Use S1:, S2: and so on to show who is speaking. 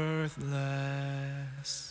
S1: worthless.